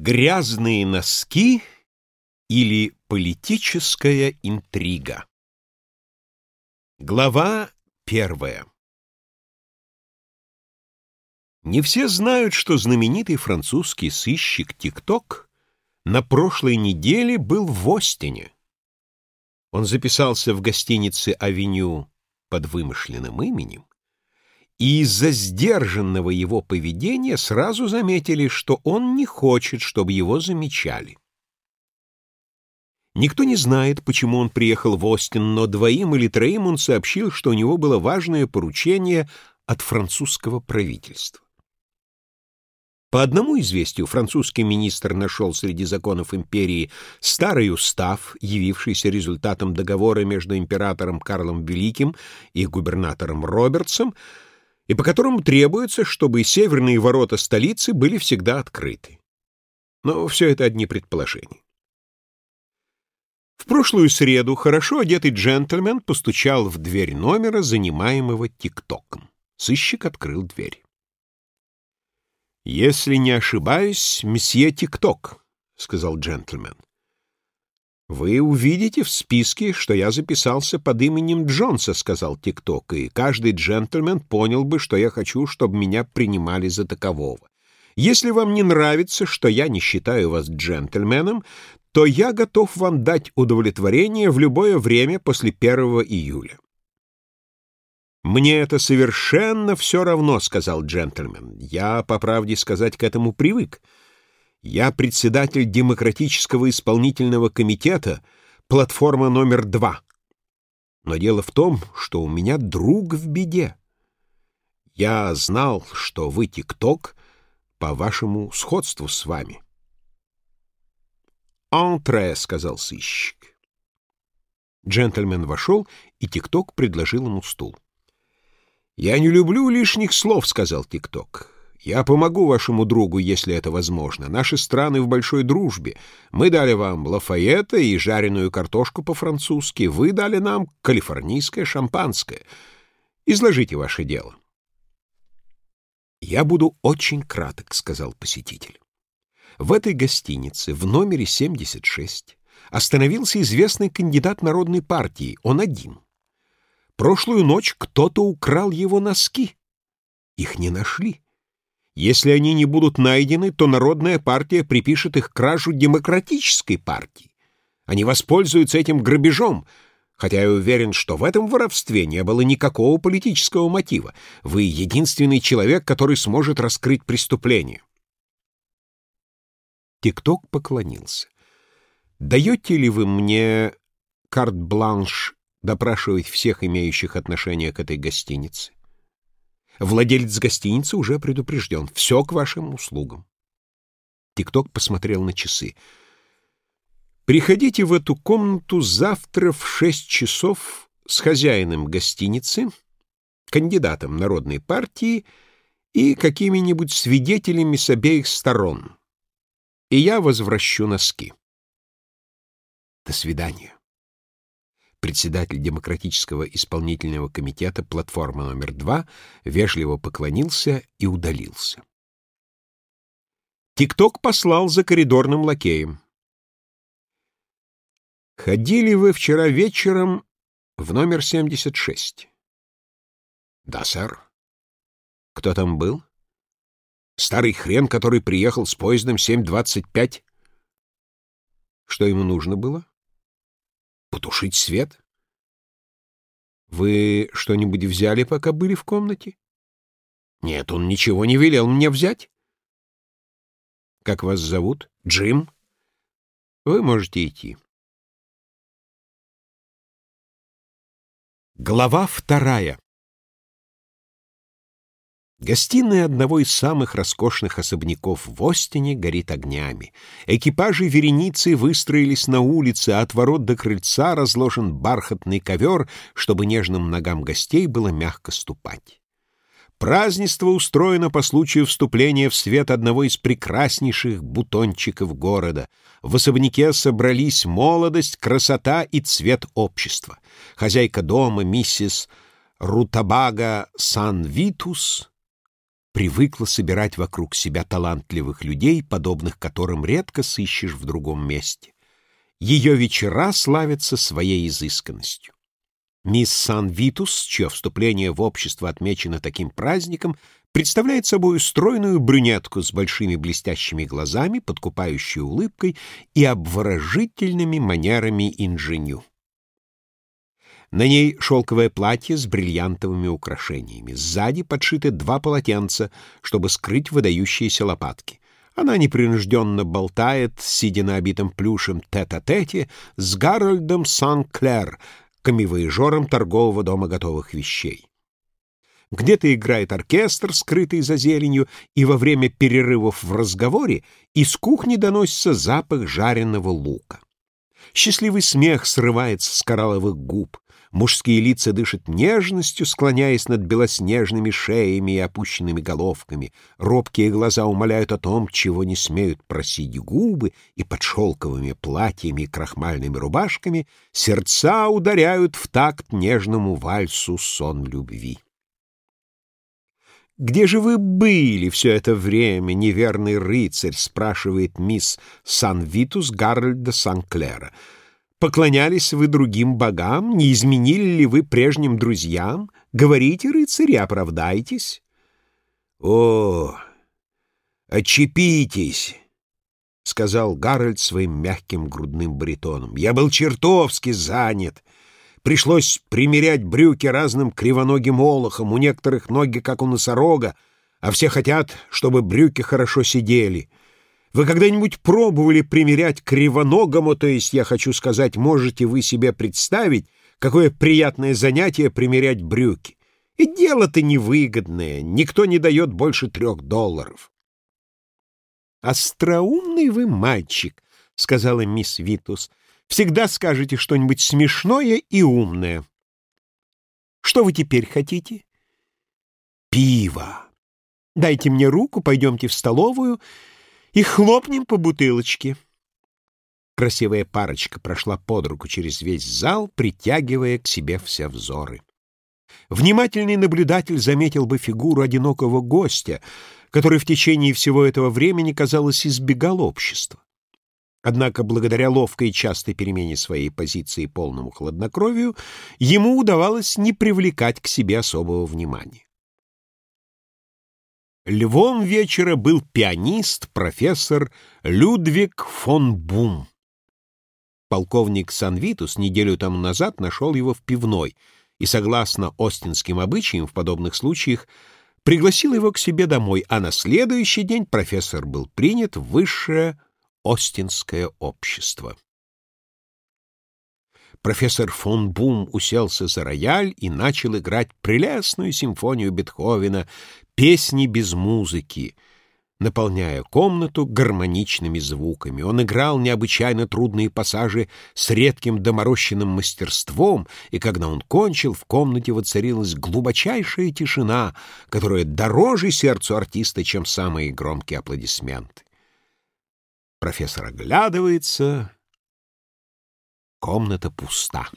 Грязные носки или политическая интрига. Глава первая. Не все знают, что знаменитый французский сыщик Тик-Ток на прошлой неделе был в Остине. Он записался в гостинице «Авеню» под вымышленным именем, и из-за сдержанного его поведения сразу заметили, что он не хочет, чтобы его замечали. Никто не знает, почему он приехал в Остин, но двоим или троим он сообщил, что у него было важное поручение от французского правительства. По одному известию французский министр нашел среди законов империи старый устав, явившийся результатом договора между императором Карлом Великим и губернатором Робертсом, и по которому требуется, чтобы северные ворота столицы были всегда открыты. Но все это одни предположения. В прошлую среду хорошо одетый джентльмен постучал в дверь номера, занимаемого тиктоком. Сыщик открыл дверь. «Если не ошибаюсь, месье Тикток», — сказал джентльмен. «Вы увидите в списке, что я записался под именем Джонса», — сказал ТикТок, «и каждый джентльмен понял бы, что я хочу, чтобы меня принимали за такового. Если вам не нравится, что я не считаю вас джентльменом, то я готов вам дать удовлетворение в любое время после 1 июля». «Мне это совершенно все равно», — сказал джентльмен. «Я, по правде сказать, к этому привык». Я председатель Демократического исполнительного комитета, платформа номер два. Но дело в том, что у меня друг в беде. Я знал, что вы тикток по вашему сходству с вами. «Ентре», — сказал сыщик. Джентльмен вошел, и тикток предложил ему стул. «Я не люблю лишних слов», — сказал тикток. Я помогу вашему другу, если это возможно. Наши страны в большой дружбе. Мы дали вам Лафайета и жареную картошку по-французски. Вы дали нам калифорнийское шампанское. Изложите ваше дело. «Я буду очень краток», — сказал посетитель. В этой гостинице, в номере 76, остановился известный кандидат Народной партии. Он один. Прошлую ночь кто-то украл его носки. Их не нашли. Если они не будут найдены, то Народная партия припишет их кражу демократической партии. Они воспользуются этим грабежом, хотя я уверен, что в этом воровстве не было никакого политического мотива. Вы единственный человек, который сможет раскрыть преступление. Тикток поклонился. «Даете ли вы мне карт-бланш допрашивать всех имеющих отношение к этой гостинице?» Владелец гостиницы уже предупрежден. Все к вашим услугам. Тикток посмотрел на часы. Приходите в эту комнату завтра в шесть часов с хозяином гостиницы, кандидатом Народной партии и какими-нибудь свидетелями с обеих сторон. И я возвращу носки. До свидания председатель Демократического исполнительного комитета платформа номер два вежливо поклонился и удалился. Тикток послал за коридорным лакеем. «Ходили вы вчера вечером в номер 76?» «Да, сэр». «Кто там был?» «Старый хрен, который приехал с поездом 7.25». «Что ему нужно было?» Потушить свет? Вы что-нибудь взяли, пока были в комнате? Нет, он ничего не велел мне взять. Как вас зовут? Джим? Вы можете идти. Глава вторая Гостиная одного из самых роскошных особняков в Остине горит огнями. Экипажи вереницы выстроились на улице, а от ворот до крыльца разложен бархатный ковер, чтобы нежным ногам гостей было мягко ступать. Празднество устроено по случаю вступления в свет одного из прекраснейших бутончиков города. В особняке собрались молодость, красота и цвет общества. Хозяйка дома, миссис Рутабага Сан-Витус, привыкла собирать вокруг себя талантливых людей, подобных которым редко сыщешь в другом месте. Ее вечера славятся своей изысканностью. Мисс Сан-Витус, чье вступление в общество отмечено таким праздником, представляет собой стройную брюнетку с большими блестящими глазами, подкупающей улыбкой и обворожительными манерами инженю. На ней шелковое платье с бриллиантовыми украшениями. Сзади подшиты два полотенца, чтобы скрыть выдающиеся лопатки. Она непринужденно болтает, сидя на обитом плюшем тет-а-тете, с Гарольдом Сан-Клер, камевоежором торгового дома готовых вещей. Где-то играет оркестр, скрытый за зеленью, и во время перерывов в разговоре из кухни доносится запах жареного лука. Счастливый смех срывается с коралловых губ. Мужские лица дышат нежностью, склоняясь над белоснежными шеями и опущенными головками. Робкие глаза умоляют о том, чего не смеют просить губы, и под шелковыми платьями и крахмальными рубашками сердца ударяют в такт нежному вальсу сон любви. «Где же вы были все это время, неверный рыцарь?» — спрашивает мисс Сан-Витус Гарольда Сан-Клера. Поклонялись вы другим богам? Не изменили ли вы прежним друзьям? Говорите, рыцари, оправдайтесь. — О, отчепитесь, — сказал Гарольд своим мягким грудным баритоном. — Я был чертовски занят. Пришлось примерять брюки разным кривоногим олохам, у некоторых ноги, как у носорога, а все хотят, чтобы брюки хорошо сидели. Вы когда-нибудь пробовали примерять кривоногому, то есть, я хочу сказать, можете вы себе представить, какое приятное занятие примерять брюки? И дело-то невыгодное, никто не дает больше трех долларов. «Остроумный вы мальчик», — сказала мисс Витус. «Всегда скажете что-нибудь смешное и умное». «Что вы теперь хотите?» «Пиво. Дайте мне руку, пойдемте в столовую» и хлопнем по бутылочке. Красивая парочка прошла под руку через весь зал, притягивая к себе все взоры. Внимательный наблюдатель заметил бы фигуру одинокого гостя, который в течение всего этого времени, казалось, избегал общества. Однако, благодаря ловкой и частой перемене своей позиции и полному хладнокровию, ему удавалось не привлекать к себе особого внимания. Львом вечера был пианист, профессор Людвиг фон Бум. Полковник Санвитус неделю тому назад нашел его в пивной и, согласно остинским обычаям в подобных случаях, пригласил его к себе домой, а на следующий день профессор был принят в высшее остинское общество. Профессор фон Бум уселся за рояль и начал играть прелестную симфонию Бетховена «Песни без музыки», наполняя комнату гармоничными звуками. Он играл необычайно трудные пассажи с редким доморощенным мастерством, и когда он кончил, в комнате воцарилась глубочайшая тишина, которая дороже сердцу артиста, чем самые громкие аплодисменты. Профессор оглядывается, Комната пуста.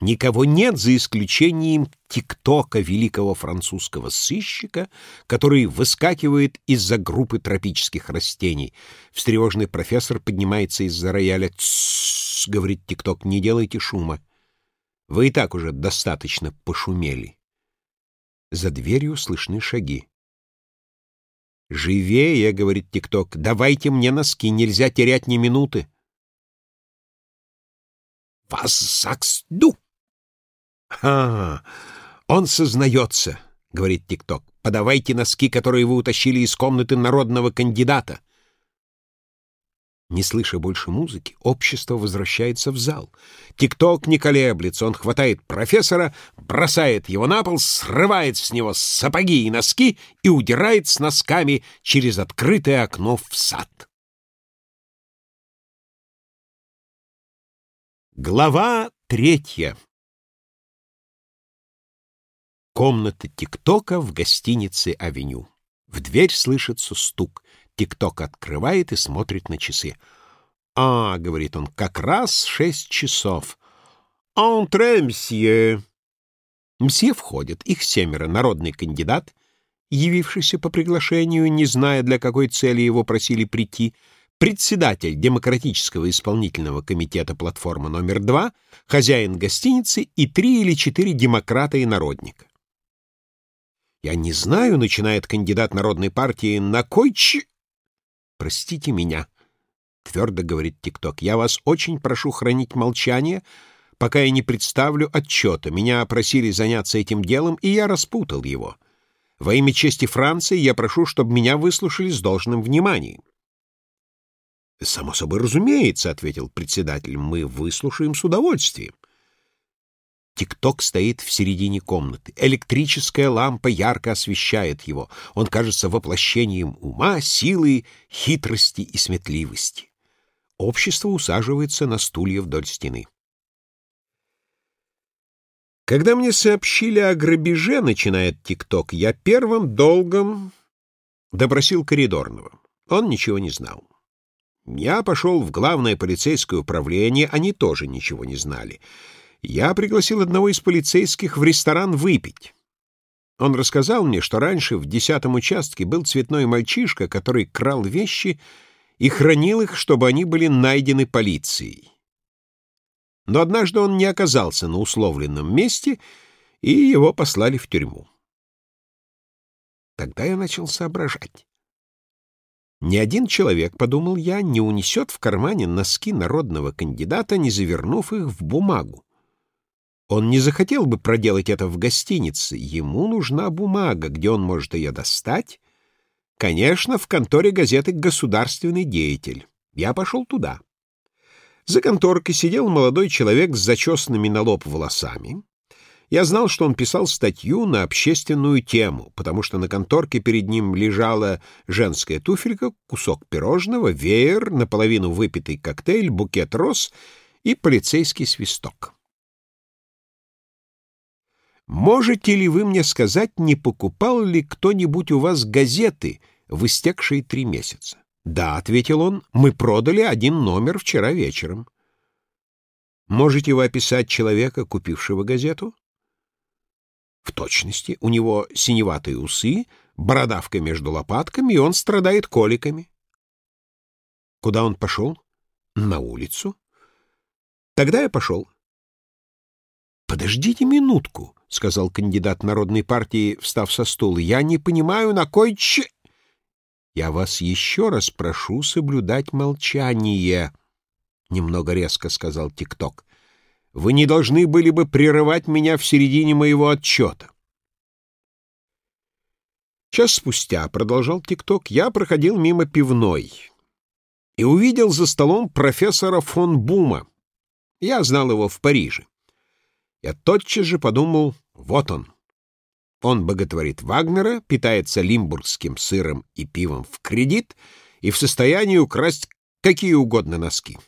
Никого нет, за исключением тиктока великого французского сыщика, который выскакивает из-за группы тропических растений. Встревоженный профессор поднимается из-за рояля. «Тссс», — говорит тикток, — «не делайте шума. Вы и так уже достаточно пошумели». За дверью слышны шаги. «Живее», — говорит тикток, — «давайте мне носки, нельзя терять ни минуты». «Was sagst du?» «А, он сознается», — говорит ТикТок. «Подавайте носки, которые вы утащили из комнаты народного кандидата». Не слыша больше музыки, общество возвращается в зал. Тикток не колеблется, он хватает профессора, бросает его на пол, срывает с него сапоги и носки и удирает с носками через открытое окно в сад. Глава третья. Комната ТикТока в гостинице «Авеню». В дверь слышится стук. ТикТок открывает и смотрит на часы. «А, — говорит он, — как раз шесть часов. «Ентре, мсье!» Мсье входит. Их семеро. Народный кандидат, явившийся по приглашению, не зная, для какой цели его просили прийти, председатель Демократического исполнительного комитета платформы номер два, хозяин гостиницы и три или четыре демократа и народника. «Я не знаю», — начинает кандидат Народной партии, «на кой ч...» «Простите меня», — твердо говорит ТикТок, — «я вас очень прошу хранить молчание, пока я не представлю отчета. Меня просили заняться этим делом, и я распутал его. Во имя чести Франции я прошу, чтобы меня выслушали с должным вниманием». «Само собой разумеется», — ответил председатель, — «мы выслушаем с удовольствием». Тикток стоит в середине комнаты. Электрическая лампа ярко освещает его. Он кажется воплощением ума, силы, хитрости и сметливости. Общество усаживается на стулья вдоль стены. Когда мне сообщили о грабеже, начинает ТикТок, я первым долгом допросил коридорного. Он ничего не знал. Я пошел в главное полицейское управление, они тоже ничего не знали. Я пригласил одного из полицейских в ресторан выпить. Он рассказал мне, что раньше в десятом участке был цветной мальчишка, который крал вещи и хранил их, чтобы они были найдены полицией. Но однажды он не оказался на условленном месте, и его послали в тюрьму. Тогда я начал соображать. Ни один человек, — подумал я, — не унесет в кармане носки народного кандидата, не завернув их в бумагу. Он не захотел бы проделать это в гостинице. Ему нужна бумага, где он может ее достать. Конечно, в конторе газеты «Государственный деятель». Я пошел туда. За конторкой сидел молодой человек с зачесанными на лоб волосами. Я знал, что он писал статью на общественную тему, потому что на конторке перед ним лежала женская туфелька, кусок пирожного, веер, наполовину выпитый коктейль, букет роз и полицейский свисток. «Можете ли вы мне сказать, не покупал ли кто-нибудь у вас газеты в истекшие три месяца?» «Да», — ответил он, — «мы продали один номер вчера вечером». «Можете вы описать человека, купившего газету?» В точности, у него синеватые усы, бородавка между лопатками, и он страдает коликами. Куда он пошел? На улицу. Тогда я пошел. Подождите минутку, — сказал кандидат Народной партии, встав со стула. Я не понимаю, на кой ч... Я вас еще раз прошу соблюдать молчание, — немного резко сказал ТикТок. Вы не должны были бы прерывать меня в середине моего отчета. Час спустя, — продолжал ТикТок, — я проходил мимо пивной и увидел за столом профессора фон Бума. Я знал его в Париже. Я тотчас же подумал, вот он. Он боготворит Вагнера, питается лимбургским сыром и пивом в кредит и в состоянии украсть какие угодно носки.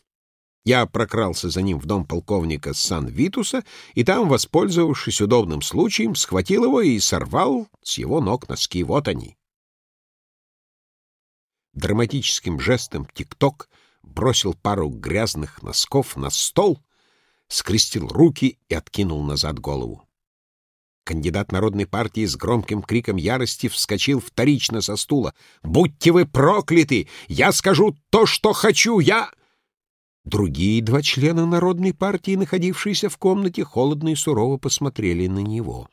Я прокрался за ним в дом полковника Сан-Витуса, и там, воспользовавшись удобным случаем, схватил его и сорвал с его ног носки. Вот они. Драматическим жестом тик-ток бросил пару грязных носков на стол, скрестил руки и откинул назад голову. Кандидат Народной партии с громким криком ярости вскочил вторично со стула. «Будьте вы прокляты! Я скажу то, что хочу! Я...» Другие два члена Народной партии, находившиеся в комнате, холодно и сурово посмотрели на него.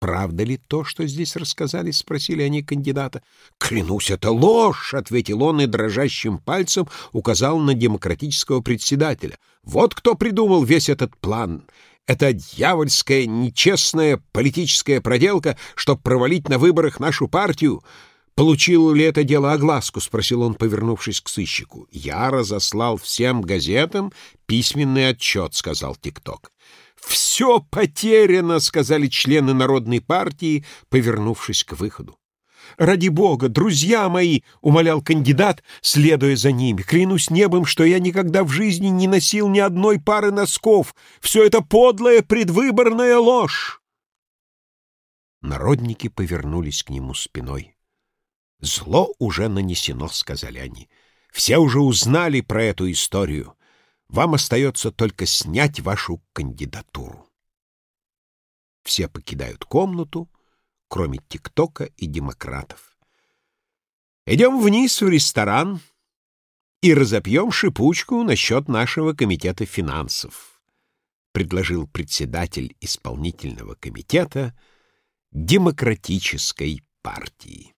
«Правда ли то, что здесь рассказали?» — спросили они кандидата. «Клянусь, это ложь!» — ответил он и дрожащим пальцем указал на демократического председателя. «Вот кто придумал весь этот план. Это дьявольская, нечестная политическая проделка, чтобы провалить на выборах нашу партию. «Получило ли это дело огласку?» — спросил он, повернувшись к сыщику. «Я разослал всем газетам письменный отчет», — сказал ТикТок. «Все потеряно», — сказали члены Народной партии, повернувшись к выходу. «Ради бога, друзья мои!» — умолял кандидат, следуя за ними. «Клянусь небом, что я никогда в жизни не носил ни одной пары носков. Все это подлая предвыборная ложь!» Народники повернулись к нему спиной. «Зло уже нанесено», — сказали они. «Все уже узнали про эту историю. Вам остается только снять вашу кандидатуру». Все покидают комнату, кроме ТикТока и демократов. Идем вниз в ресторан и разопьем шипучку насчет нашего комитета финансов, предложил председатель исполнительного комитета Демократической партии.